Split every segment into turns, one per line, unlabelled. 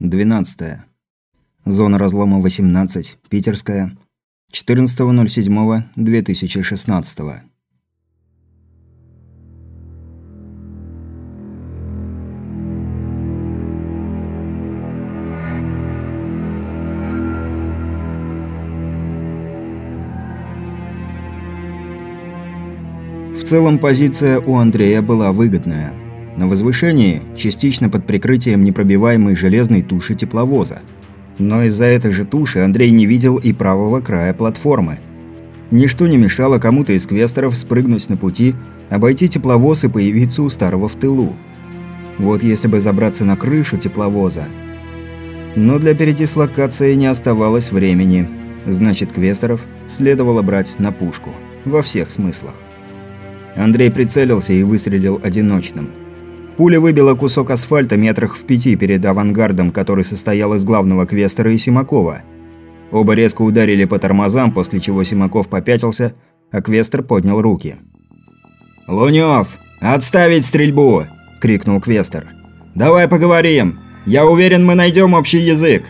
12. Зона разлома 18. Питерская. 14.07.2016. В целом позиция у Андрея была выгодная. На возвышении, частично под прикрытием непробиваемой железной туши тепловоза. Но из-за этой же туши Андрей не видел и правого края платформы. Ничто не мешало кому-то из квесторов спрыгнуть на пути, обойти тепловоз и появиться у старого в тылу. Вот если бы забраться на крышу тепловоза. Но для передислокации не оставалось времени. Значит, квесторов следовало брать на пушку. Во всех смыслах. Андрей прицелился и выстрелил одиночным. Пуля выбила кусок асфальта метрах в пяти перед авангардом, который состоял из главного квестера и Симакова. Оба резко ударили по тормозам, после чего Симаков попятился, а квестер поднял руки. «Лунёв, отставить стрельбу!» – крикнул квестер. «Давай поговорим! Я уверен, мы найдем общий язык!»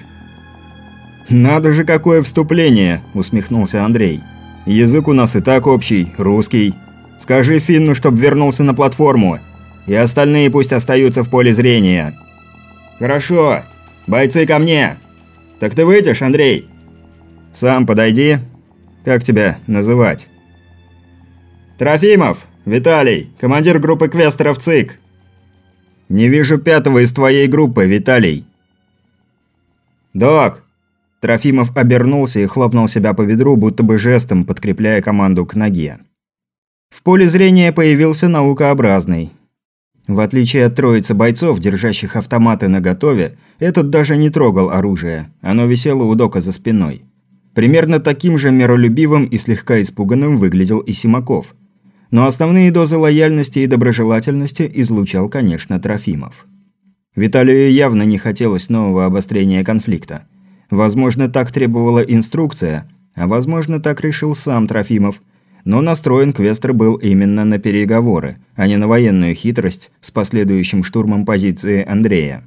«Надо же, какое вступление!» – усмехнулся Андрей. «Язык у нас и так общий, русский. Скажи Финну, чтоб вернулся на платформу, и остальные пусть остаются в поле зрения». «Хорошо. Бойцы ко мне!» «Так ты выйдешь, Андрей?» «Сам подойди. Как тебя называть?» «Трофимов! Виталий! Командир группы квестеров ЦИК!» «Не вижу пятого из твоей группы, Виталий!» «Док!» Трофимов обернулся и хлопнул себя по ведру, будто бы жестом подкрепляя команду к ноге. В поле зрения появился наукообразный. В отличие от троицы бойцов, держащих автоматы наготове, этот даже не трогал оружие, оно висело у Дока за спиной. Примерно таким же миролюбивым и слегка испуганным выглядел и Симаков. Но основные дозы лояльности и доброжелательности излучал, конечно, Трофимов. Виталию явно не хотелось нового обострения конфликта. Возможно, так требовала инструкция, а возможно, так решил сам Трофимов – но настроен Квестер был именно на переговоры, а не на военную хитрость с последующим штурмом позиции Андрея.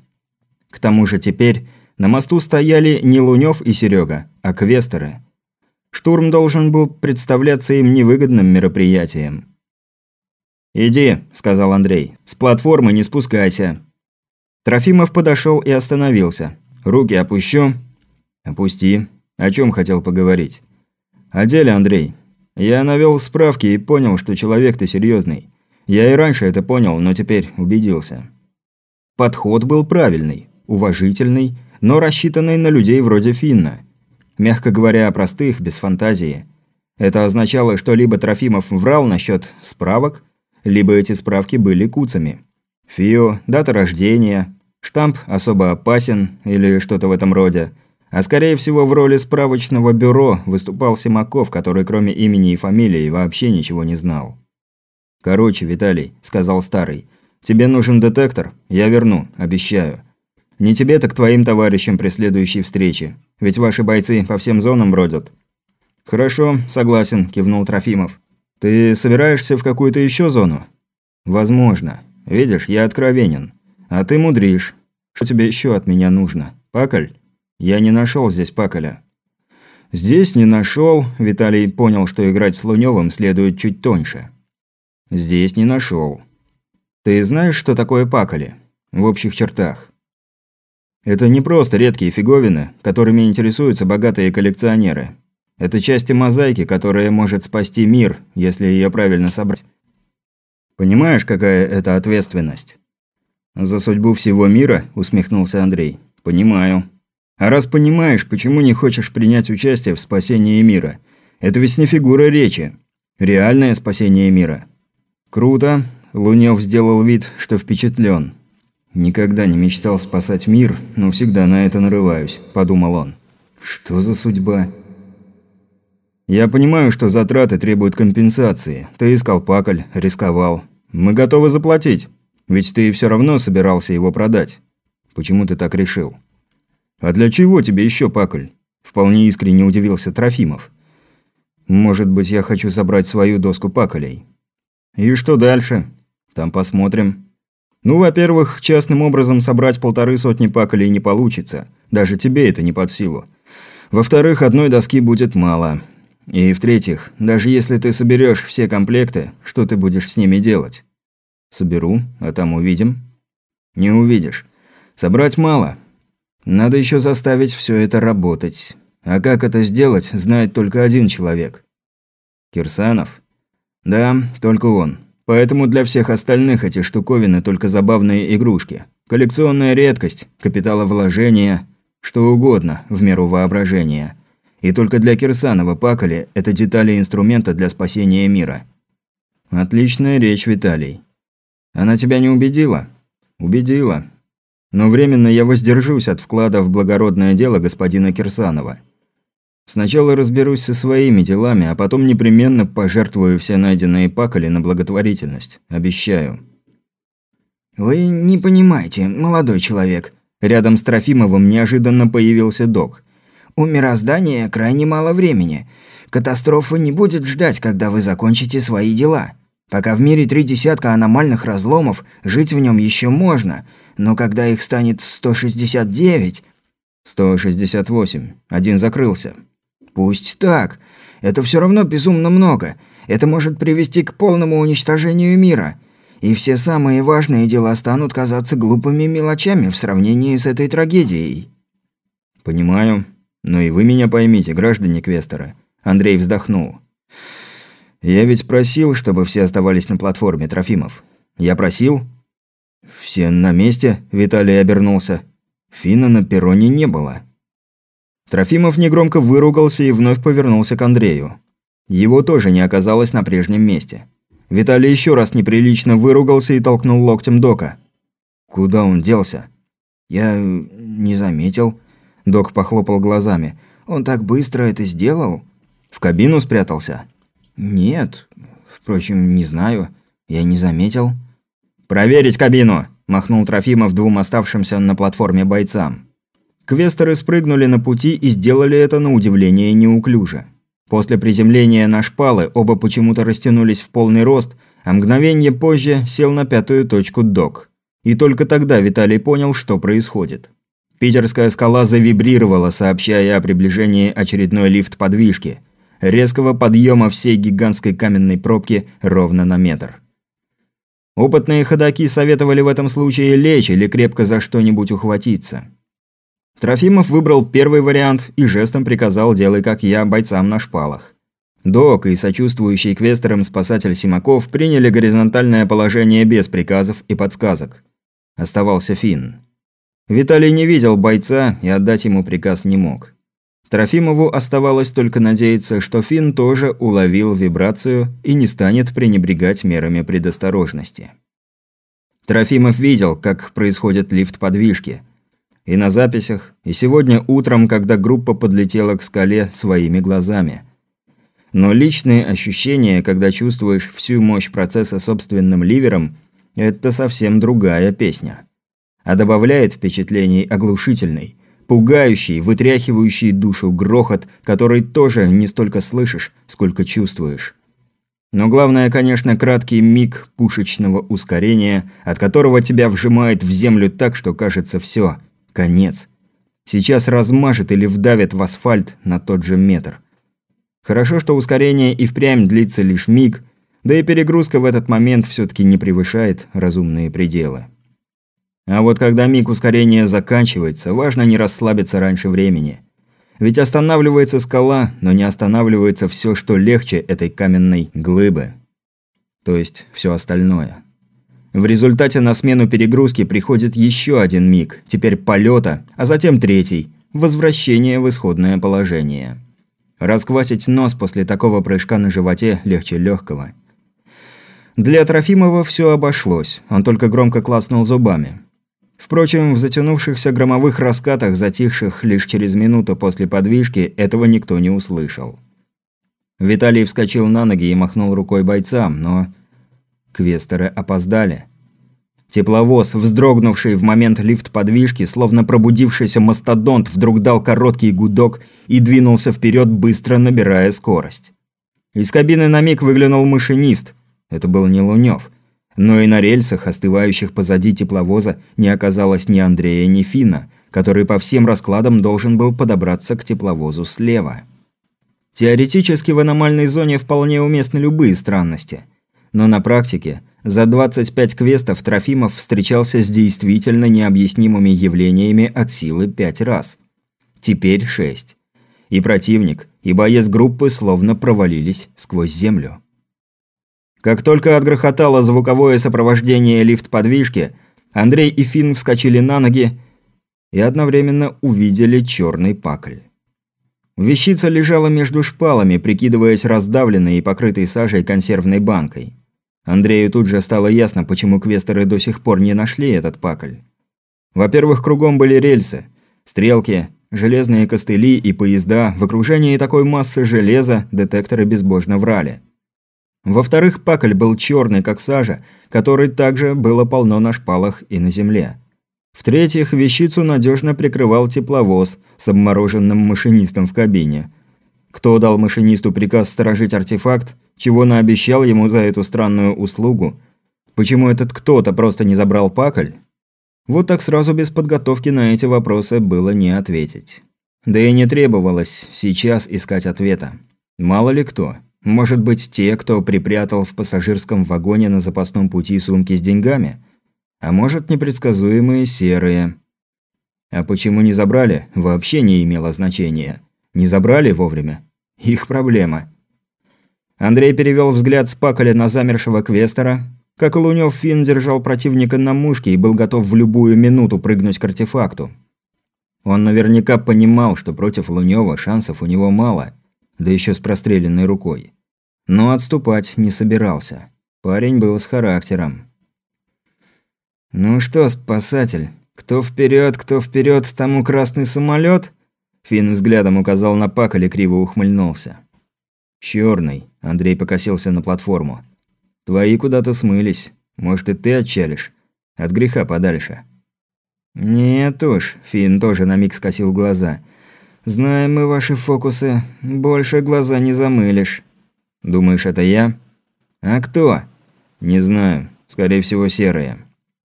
К тому же теперь на мосту стояли не Лунёв и Серега, а Квестеры. Штурм должен был представляться им невыгодным мероприятием. «Иди», – сказал Андрей, – «с платформы не спускайся». Трофимов подошел и остановился. «Руки опущу». «Опусти. О чем хотел поговорить?» «О деле, Андрей. Я навел справки и понял, что человек ты серьезный. Я и раньше это понял, но теперь убедился. Подход был правильный, уважительный, но рассчитанный на людей вроде Финна. Мягко говоря, простых, без фантазии. Это означало, что либо Трофимов врал насчет справок, либо эти справки были куцами. ФИО, дата рождения, штамп особо опасен или что-то в этом роде – а скорее всего в роли справочного бюро выступал Симаков, который кроме имени и фамилии вообще ничего не знал. «Короче, Виталий», – сказал старый, – «тебе нужен детектор? Я верну, обещаю. Не тебе, так твоим товарищам при следующей встрече. Ведь ваши бойцы по всем зонам бродят». «Хорошо, согласен», – кивнул Трофимов. «Ты собираешься в какую-то еще зону?» «Возможно. Видишь, я откровенен. А ты мудришь. Что тебе еще от меня нужно? Паколь?» Я не нашел здесь Паколя. Здесь не нашел. Виталий понял, что играть с Луневым следует чуть тоньше. Здесь не нашел. Ты знаешь, что такое Паколи? В общих чертах. Это не просто редкие фиговины, которыми интересуются богатые коллекционеры. Это части мозаики, которая может спасти мир, если ее правильно собрать. Понимаешь, какая это ответственность? За судьбу всего мира, усмехнулся Андрей. Понимаю. А раз понимаешь, почему не хочешь принять участие в спасении мира? Это ведь не фигура речи. Реальное спасение мира. Круто. Лунёв сделал вид, что впечатлен. Никогда не мечтал спасать мир, но всегда на это нарываюсь, подумал он. Что за судьба? Я понимаю, что затраты требуют компенсации. Ты искал паколь, рисковал. Мы готовы заплатить. Ведь ты все равно собирался его продать. Почему ты так решил? «А для чего тебе еще паколь?» Вполне искренне удивился Трофимов. «Может быть, я хочу собрать свою доску паколей». «И что дальше?» «Там посмотрим». Ну, во-первых, частным образом собрать полторы сотни паколей не получится. Даже тебе это не под силу. Во-вторых, одной доски будет мало. И в-третьих, даже если ты соберешь все комплекты, что ты будешь с ними делать? Соберу, а там увидим. Не увидишь. Собрать мало. Надо еще заставить все это работать. А как это сделать, знает только один человек. Кирсанов? Да, только он. Поэтому для всех остальных эти штуковины только забавные игрушки. Коллекционная редкость, капиталовложение, что угодно в меру воображения. И только для Кирсанова Пакали это детали инструмента для спасения мира. Отличная речь, Виталий. Она тебя не убедила? Убедила. Но временно я воздержусь от вклада в благородное дело господина Кирсанова. Сначала разберусь со своими делами, а потом непременно пожертвую все найденные пакали на благотворительность. Обещаю.
Вы не понимаете, молодой человек. Рядом с Трофимовым неожиданно появился док. У мироздания крайне мало времени. Катастрофа не будет ждать, когда вы закончите свои дела. Пока в мире три десятка аномальных разломов, жить в нем еще можно, но когда их станет 169...
168. Один закрылся.
Пусть так. Это все равно безумно много. Это может привести к полному уничтожению мира. И все самые важные дела станут казаться глупыми мелочами в сравнении с этой трагедией.
Понимаю. Но и вы меня поймите, граждане Квестера. Андрей вздохнул. Я ведь просил, чтобы все оставались на платформе, Трофимов. Я просил? Все на месте, Виталий обернулся. Фина на перроне не было. Трофимов негромко выругался и вновь повернулся к Андрею. Его тоже не оказалось на прежнем месте. Виталий еще раз неприлично выругался и толкнул локтем Дока. «Куда он делся?»
«Я не заметил». Док похлопал глазами. «Он так быстро это сделал?»
«В кабину спрятался?»
«Нет. Впрочем, не знаю. Я не заметил».
«Проверить кабину!» – махнул Трофимов двум оставшимся на платформе бойцам. Квестеры спрыгнули на пути и сделали это на удивление неуклюже. После приземления на шпалы оба почему-то растянулись в полный рост, а мгновение позже сел на пятую точку док. И только тогда Виталий понял, что происходит. Питерская скала завибрировала, сообщая о приближении очередной лифт-подвижки. Резкого подъема всей гигантской каменной пробки ровно на метр. Опытные ходаки советовали в этом случае лечь или крепко за что-нибудь ухватиться. Трофимов выбрал первый вариант и жестом приказал «делай как я» бойцам на шпалах. Док и сочувствующий квестерам спасатель Симаков приняли горизонтальное положение без приказов и подсказок. Оставался Финн. Виталий не видел бойца и отдать ему приказ не мог. Трофимову оставалось только надеяться, что Финн тоже уловил вибрацию и не станет пренебрегать мерами предосторожности. Трофимов видел, как происходит лифт подвижки – и на записях, и сегодня утром, когда группа подлетела к скале своими глазами. Но личные ощущения, когда чувствуешь всю мощь процесса собственным ливером, это совсем другая песня. А добавляет впечатлений оглушительный, пугающий, вытряхивающий душу грохот, который тоже не столько слышишь, сколько чувствуешь. Но главное, конечно, краткий миг пушечного ускорения, от которого тебя вжимает в землю так, что кажется все – Конец. Сейчас размажет или вдавит в асфальт на тот же метр. Хорошо, что ускорение и впрямь длится лишь миг, да и перегрузка в этот момент все-таки не превышает разумные пределы. А вот когда миг ускорения заканчивается, важно не расслабиться раньше времени. Ведь останавливается скала, но не останавливается все, что легче этой каменной глыбы. То есть все остальное. В результате на смену перегрузки приходит еще один миг, теперь полета, а затем третий – возвращение в исходное положение. Расквасить нос после такого прыжка на животе легче легкого. Для Трофимова все обошлось, он только громко класнул зубами. Впрочем, в затянувшихся громовых раскатах, затихших лишь через минуту после подвижки, этого никто не услышал. Виталий вскочил на ноги и махнул рукой бойцам, но Квестеры опоздали. Тепловоз, вздрогнувший в момент лифт-подвижки, словно пробудившийся мастодонт, вдруг дал короткий гудок и двинулся вперед, быстро набирая скорость. Из кабины на миг выглянул машинист. Это был не Лунёв. Но и на рельсах, остывающих позади тепловоза, не оказалось ни Андрея, ни Фина, который по всем раскладам должен был подобраться к тепловозу слева. Теоретически в аномальной зоне вполне уместны любые странности. Но на практике за 25 квестов Трофимов встречался с действительно необъяснимыми явлениями от силы 5 раз. Теперь 6. И противник, и боец группы словно провалились сквозь землю. Как только отгрохотало звуковое сопровождение лифт-подвижки, Андрей и Финн вскочили на ноги и одновременно увидели черный пакль. Вещица лежала между шпалами, прикидываясь раздавленной и покрытой сажей консервной банкой. Андрею тут же стало ясно, почему квестеры до сих пор не нашли этот пакль. Во-первых, кругом были рельсы, стрелки, железные костыли и поезда, в окружении такой массы железа детекторы безбожно врали. Во-вторых, пакль был черный, как сажа, который также было полно на шпалах и на земле. В-третьих, вещицу надежно прикрывал тепловоз с обмороженным машинистом в кабине. Кто дал машинисту приказ сторожить артефакт, чего наобещал ему за эту странную услугу? Почему этот кто-то просто не забрал пакль? Вот так сразу без подготовки на эти вопросы было не ответить. Да и не требовалось сейчас искать ответа. Мало ли кто. Может быть, те, кто припрятал в пассажирском вагоне на запасном пути сумки с деньгами – а может, непредсказуемые серые. А почему не забрали, вообще не имело значения. Не забрали вовремя. Их проблема. Андрей перевел взгляд с Паколя на замершего Квестера. Как Лунёв, Финн держал противника на мушке и был готов в любую минуту прыгнуть к артефакту. Он наверняка понимал, что против Лунёва шансов у него мало, да еще с простреленной рукой. Но отступать не собирался. Парень был с характером. «Ну что, спасатель, кто вперед, кто вперед, тому красный самолет? Финн взглядом указал на Паколь и криво ухмыльнулся. Черный. Андрей покосился на платформу. «Твои куда-то смылись. Может, и ты отчалишь? От греха подальше». «Нет уж», – Финн тоже на миг скосил глаза. «Знаем мы ваши фокусы. Больше глаза не замылишь». «Думаешь, это я?» «А кто?» «Не знаю. Скорее всего, серые».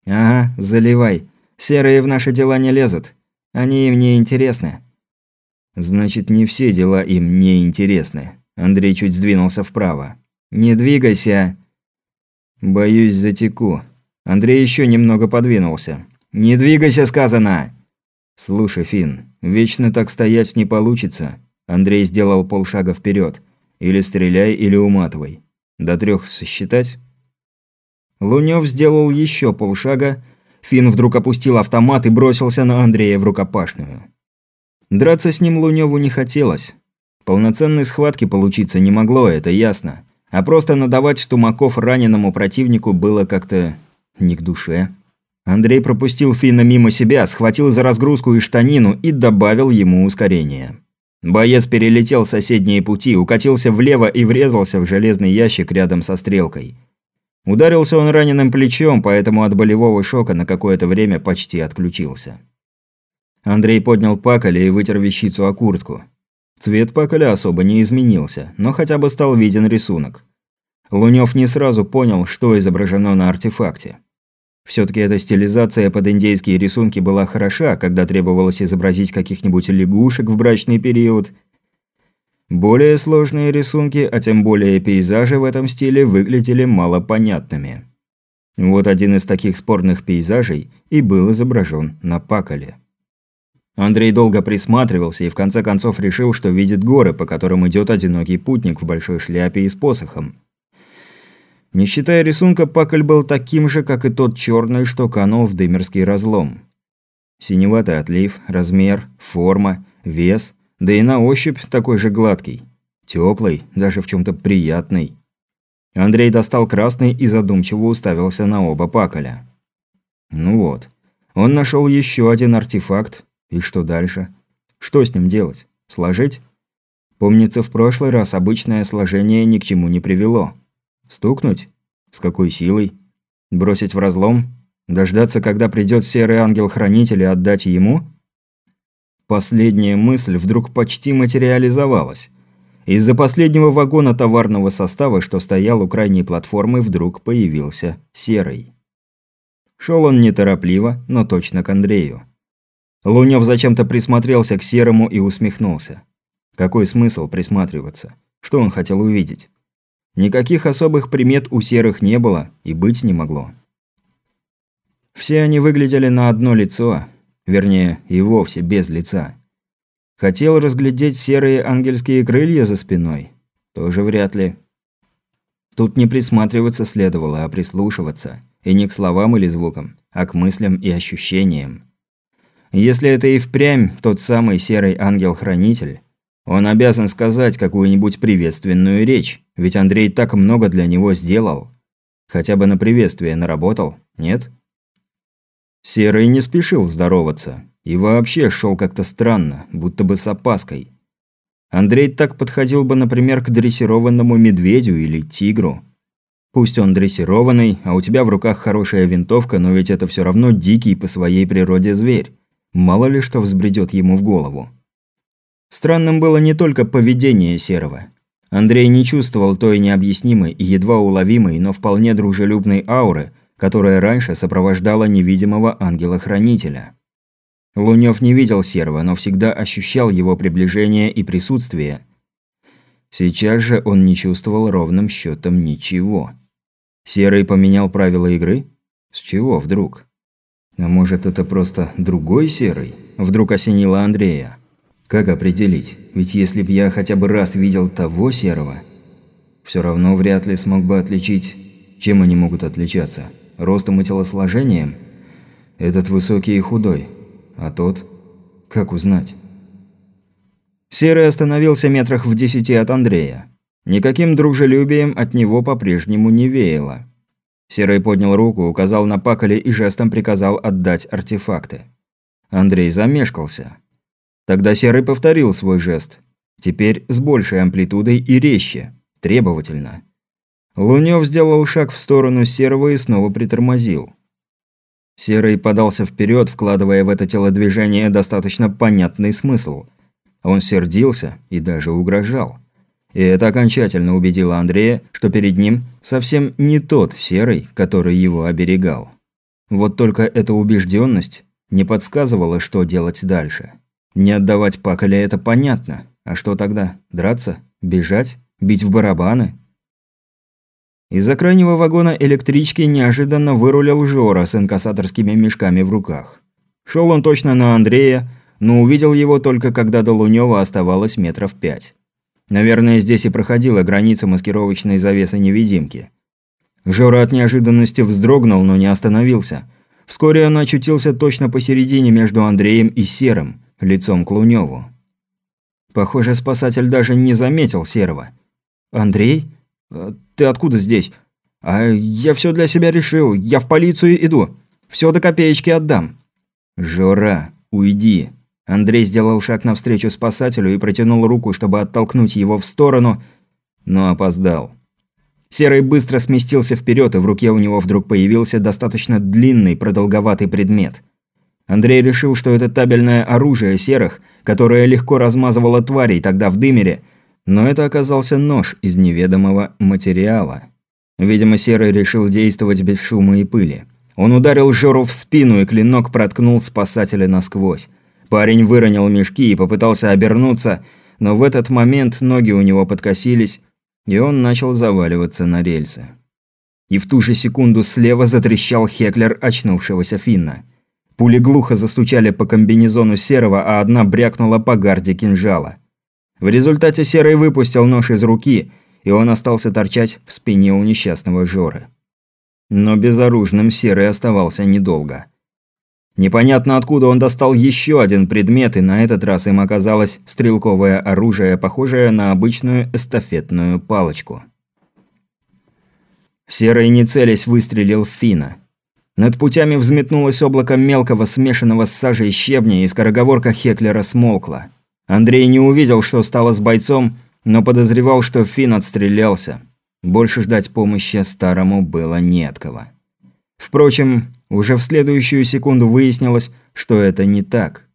«Ага, заливай. Серые в наши дела не лезут. Они им не интересны». «Значит, не все дела им не интересны». Андрей чуть сдвинулся вправо. «Не двигайся!» «Боюсь, затеку». Андрей еще немного подвинулся. «Не двигайся, сказано!» «Слушай, Фин, вечно так стоять не получится». Андрей сделал полшага вперед. «Или стреляй, или уматывай. До трех сосчитать?» Лунёв сделал еще полшага. Финн вдруг опустил автомат и бросился на Андрея в рукопашную. Драться с ним Лунёву не хотелось. Полноценной схватки получиться не могло, это ясно. А просто надавать тумаков раненому противнику было как-то не к душе. Андрей пропустил Финна мимо себя, схватил за разгрузку и штанину и добавил ему ускорение. Боец перелетел соседние пути, укатился влево и врезался в железный ящик рядом со стрелкой. Ударился он раненым плечом, поэтому от болевого шока на какое-то время почти отключился. Андрей поднял паколя и вытер вещицу о куртку. Цвет паколя особо не изменился, но хотя бы стал виден рисунок. Лунёв не сразу понял, что изображено на артефакте. Всё-таки эта стилизация под индейские рисунки была хороша, когда требовалось изобразить каких-нибудь лягушек в брачный период – более сложные рисунки, а тем более пейзажи в этом стиле выглядели малопонятными. Вот один из таких спорных пейзажей и был изображен на паколе. Андрей долго присматривался и в конце концов решил, что видит горы, по которым идет одинокий путник в большой шляпе и с посохом. Не считая рисунка, паколь был таким же, как и тот черный, что канул в дымерский разлом. Синеватый отлив, размер, форма, вес – да и на ощупь такой же гладкий. Теплый, даже в чем-то приятный. Андрей достал красный и задумчиво уставился на оба паколя. Ну вот. Он нашел еще один артефакт. И что дальше? Что с ним делать? Сложить? Помнится, в прошлый раз обычное сложение ни к чему не привело. Стукнуть? С какой силой? Бросить в разлом? Дождаться, когда придет серый ангел-хранитель и отдать ему? Последняя мысль вдруг почти материализовалась. Из-за последнего вагона товарного состава, что стоял у крайней платформы, вдруг появился Серый. Шел он неторопливо, но точно к Андрею. Лунёв зачем-то присмотрелся к Серому и усмехнулся. Какой смысл присматриваться? Что он хотел увидеть? Никаких особых примет у Серых не было и быть не могло. Все они выглядели на одно лицо, вернее, и вовсе без лица. Хотел разглядеть серые ангельские крылья за спиной? Тоже вряд ли. Тут не присматриваться следовало, а прислушиваться. И не к словам или звукам, а к мыслям и ощущениям. Если это и впрямь тот самый серый ангел-хранитель, он обязан сказать какую-нибудь приветственную речь, ведь Андрей так много для него сделал. Хотя бы на приветствие наработал, нет? Серый не спешил здороваться. И вообще шел как-то странно, будто бы с опаской. Андрей так подходил бы, например, к дрессированному медведю или тигру. Пусть он дрессированный, а у тебя в руках хорошая винтовка, но ведь это все равно дикий по своей природе зверь. Мало ли что взбредет ему в голову. Странным было не только поведение Серого. Андрей не чувствовал той необъяснимой и едва уловимой, но вполне дружелюбной ауры, которая раньше сопровождала невидимого ангела-хранителя. Лунёв не видел Серого, но всегда ощущал его приближение и присутствие. Сейчас же он не чувствовал ровным счетом ничего. Серый поменял правила игры? С чего вдруг? А может, это просто другой Серый? Вдруг осенило Андрея. Как определить? Ведь если б я хотя бы раз видел того Серого, все равно вряд ли смог бы отличить, чем они могут отличаться. Ростом и телосложением? Этот высокий и худой – а тот? Как узнать? Серый остановился метрах в десяти от Андрея. Никаким дружелюбием от него по-прежнему не веяло. Серый поднял руку, указал на паколе и жестом приказал отдать артефакты. Андрей замешкался. Тогда Серый повторил свой жест. Теперь с большей амплитудой и резче, требовательно. Лунёв сделал шаг в сторону Серого и снова притормозил. Серый подался вперед, вкладывая в это телодвижение достаточно понятный смысл. Он сердился и даже угрожал. И это окончательно убедило Андрея, что перед ним совсем не тот Серый, который его оберегал. Вот только эта убежденность не подсказывала, что делать дальше. Не отдавать Паколя это понятно. А что тогда? Драться? Бежать? Бить в барабаны? Из-за крайнего вагона электрички неожиданно вырулил Жора с инкассаторскими мешками в руках. Шел он точно на Андрея, но увидел его только когда до Лунёва оставалось метров пять. Наверное, здесь и проходила граница маскировочной завесы невидимки. Жора от неожиданности вздрогнул, но не остановился. Вскоре он очутился точно посередине между Андреем и Серым, лицом к Лунёву. Похоже, спасатель даже не заметил Серого. «Андрей?» Э, «Ты откуда здесь?» «А я все для себя решил. Я в полицию иду. Все до копеечки отдам». «Жора, уйди». Андрей сделал шаг навстречу спасателю и протянул руку, чтобы оттолкнуть его в сторону, но опоздал. Серый быстро сместился вперед, и в руке у него вдруг появился достаточно длинный, продолговатый предмет. Андрей решил, что это табельное оружие серых, которое легко размазывало тварей тогда в дымере, но это оказался нож из неведомого материала. Видимо, Серый решил действовать без шума и пыли. Он ударил Жору в спину, и клинок проткнул спасателя насквозь. Парень выронил мешки и попытался обернуться, но в этот момент ноги у него подкосились, и он начал заваливаться на рельсы. И в ту же секунду слева затрещал Хеклер очнувшегося Финна. Пули глухо застучали по комбинезону Серого, а одна брякнула по гарде кинжала. В результате Серый выпустил нож из руки, и он остался торчать в спине у несчастного Жоры. Но безоружным Серый оставался недолго. Непонятно откуда он достал еще один предмет, и на этот раз им оказалось стрелковое оружие, похожее на обычную эстафетную палочку. Серый, не целясь, выстрелил в Фина. Над путями взметнулось облако мелкого, смешанного с сажей щебня, и скороговорка Хеклера смолкла. Андрей не увидел, что стало с бойцом, но подозревал, что Финн отстрелялся. Больше ждать помощи старому было не от кого. Впрочем, уже в следующую секунду выяснилось, что это не так.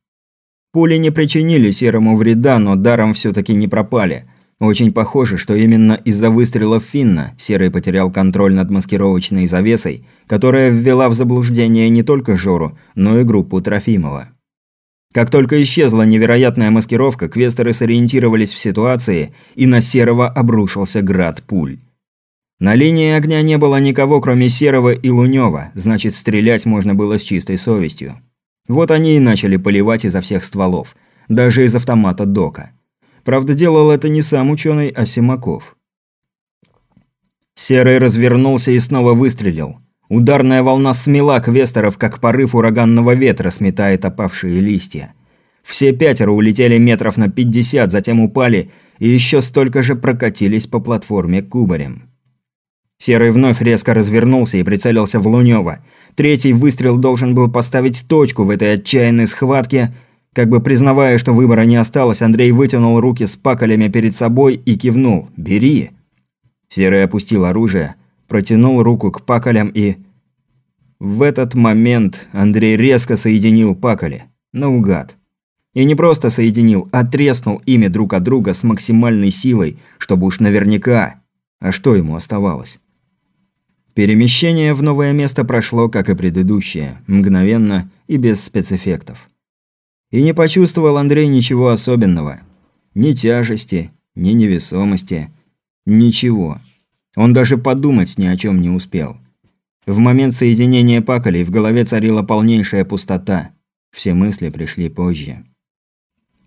Пули не причинили Серому вреда, но даром все таки не пропали. Очень похоже, что именно из-за выстрелов Финна Серый потерял контроль над маскировочной завесой, которая ввела в заблуждение не только Жору, но и группу Трофимова. Как только исчезла невероятная маскировка, квестеры сориентировались в ситуации, и на Серого обрушился град пуль. На линии огня не было никого, кроме Серого и Лунёва, значит, стрелять можно было с чистой совестью. Вот они и начали поливать изо всех стволов, даже из автомата Дока. Правда, делал это не сам ученый, а Симаков. Серый развернулся и снова выстрелил. Ударная волна смела квестеров, как порыв ураганного ветра сметает опавшие листья. Все пятеро улетели метров на 50, затем упали и еще столько же прокатились по платформе кубарем. Серый вновь резко развернулся и прицелился в Лунёва. Третий выстрел должен был поставить точку в этой отчаянной схватке – как бы признавая, что выбора не осталось, Андрей вытянул руки с пакалями перед собой и кивнул «Бери!». Серый опустил оружие, протянул руку к пакалям и... В этот момент Андрей резко соединил пакали. Наугад. И не просто соединил, а треснул ими друг от друга с максимальной силой, чтобы уж наверняка. А что ему оставалось? Перемещение в новое место прошло, как и предыдущее, мгновенно и без спецэффектов. И не почувствовал Андрей ничего особенного. Ни тяжести, ни невесомости. Ничего. Он даже подумать ни о чем не успел. В момент соединения паколей в голове царила полнейшая пустота. Все мысли пришли позже.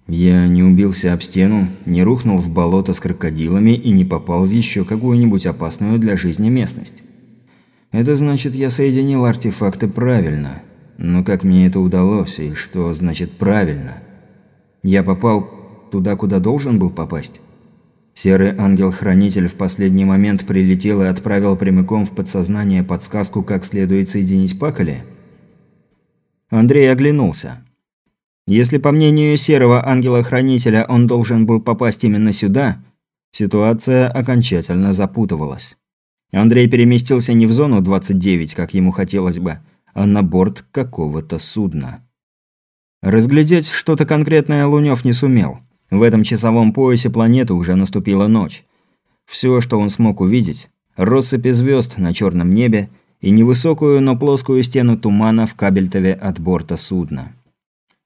Я не убился об стену, не рухнул в болото с крокодилами и не попал в еще какую-нибудь опасную для жизни местность. Это значит, я соединил артефакты правильно. Но как мне это удалось и что значит правильно? Я попал туда, куда должен был попасть? Серый ангел-хранитель в последний момент прилетел и отправил прямиком в подсознание подсказку, как следует соединить пакали? Андрей оглянулся. Если по мнению серого ангела-хранителя он должен был попасть именно сюда, ситуация окончательно запутывалась. Андрей переместился не в зону 29, как ему хотелось бы, а на борт какого-то судна. Разглядеть что-то конкретное Лунёв не сумел. В этом часовом поясе планеты уже наступила ночь. Все, что он смог увидеть – россыпи звезд на черном небе и невысокую, но плоскую стену тумана в кабельтове от борта судна.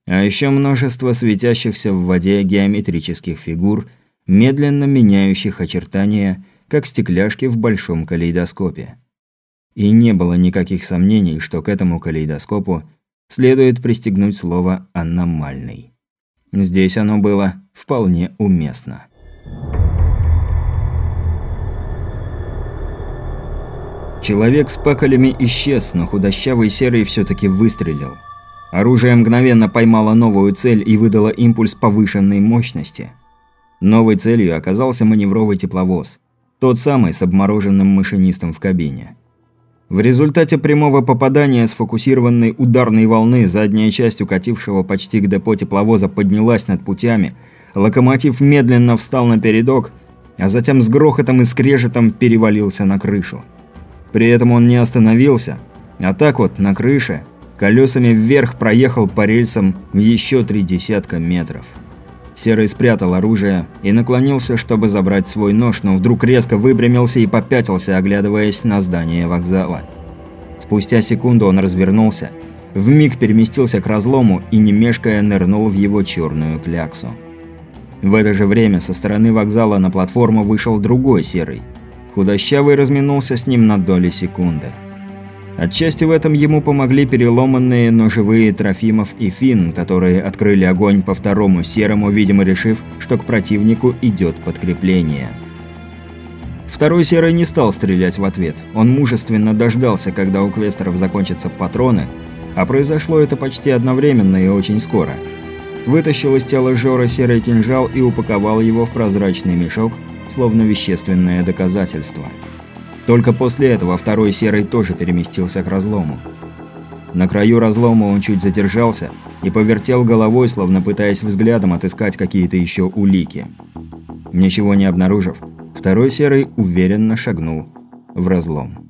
А еще множество светящихся в воде геометрических фигур, медленно меняющих очертания, как стекляшки в большом калейдоскопе. И не было никаких сомнений, что к этому калейдоскопу следует пристегнуть слово «аномальный». Здесь оно было вполне уместно. Человек с пакалями исчез, но худощавый серый все-таки выстрелил. Оружие мгновенно поймало новую цель и выдало импульс повышенной мощности. Новой целью оказался маневровый тепловоз. Тот самый с обмороженным машинистом в кабине. В результате прямого попадания сфокусированной ударной волны задняя часть укатившего почти к депо тепловоза поднялась над путями, локомотив медленно встал на передок, а затем с грохотом и скрежетом перевалился на крышу. При этом он не остановился, а так вот на крыше колесами вверх проехал по рельсам еще три десятка метров. Серый спрятал оружие и наклонился, чтобы забрать свой нож, но вдруг резко выпрямился и попятился, оглядываясь на здание вокзала. Спустя секунду он развернулся, вмиг переместился к разлому и, не мешкая, нырнул в его черную кляксу. В это же время со стороны вокзала на платформу вышел другой серый. Худощавый разминулся с ним на доли секунды. Отчасти в этом ему помогли переломанные, но живые Трофимов и Финн, которые открыли огонь по второму серому, видимо решив, что к противнику идет подкрепление. Второй серый не стал стрелять в ответ. Он мужественно дождался, когда у квестеров закончатся патроны, а произошло это почти одновременно и очень скоро. Вытащил из тела Жора серый кинжал и упаковал его в прозрачный мешок, словно вещественное доказательство. Только после этого второй серый тоже переместился к разлому. На краю разлома он чуть задержался и повертел головой, словно пытаясь взглядом отыскать какие-то еще улики. Ничего не обнаружив, второй серый уверенно шагнул в разлом.